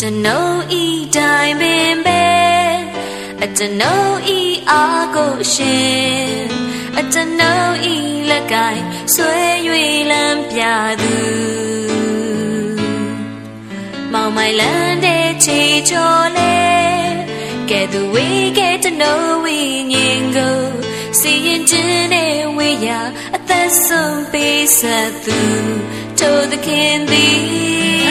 ကျွန်ုပ်ဤတိုင်းပင်ပဲအကျွန်ုပ်ဤအားကိုရှင်အကျွန်ုပ်ဤလက်ကိုင်ဆွဲ၍လမ်းပြသူမောင်မိုင်လန်းတဲ့ချီချော်လေကဲသူဝေးကဲကျွန်ုပ်ဝိညာဉ်ကိုစီရင်ခြင်းနဲ့ဝေးရအသက်ဆုံးပေးဆက်သူထိုသခင်သည်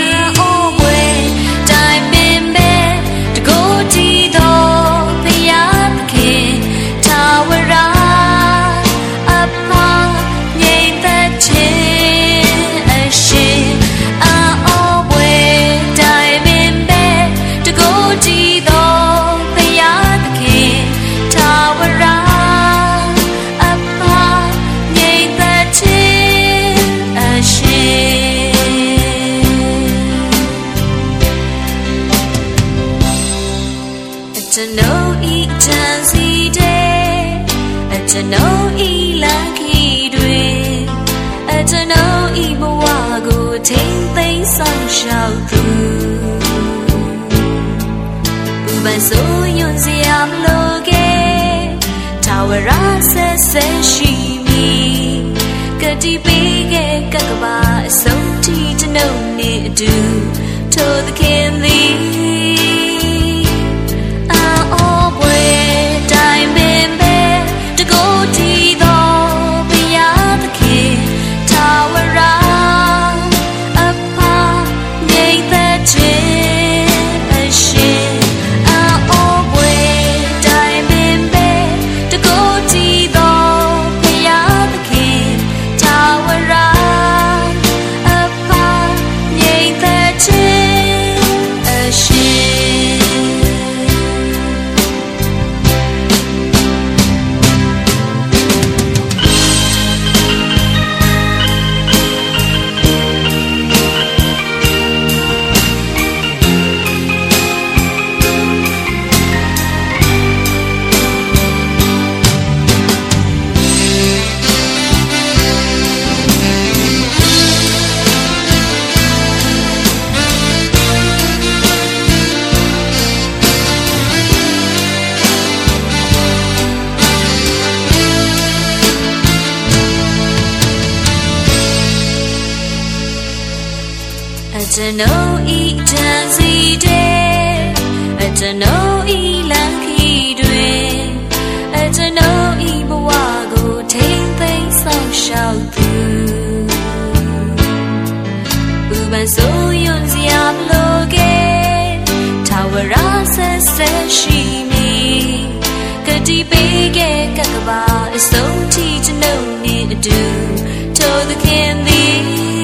ကျွန်ုပ်ဤချမ်းစီတဲ့အကျွန်ုပ်ဤလခီတွေအကျွန်ုပ်ဤဘဝကိုထိမ့်သိမ်းဆောင်ရှောက်သူဘူပန်ဆိုယွန်စရာမလိုကေထာဝရဆက် အကျွန်ုပ်ဤတန်စီတဲ့အကျွန်ုပ်ဤလမ်းခီတွေအကျွန်ုပ်ဤဘဝကိုထိမ့်သိမ်းဆောင်ရှောက်သူဥပန်ဆိုယွန်စရာမလိုကေထာဝရဆက်ဆက်ရှိမီကတိပေးခဲ့ကကပါအဆုံးထိကျွန်ုပ်နေအတူထိုသခင်သည်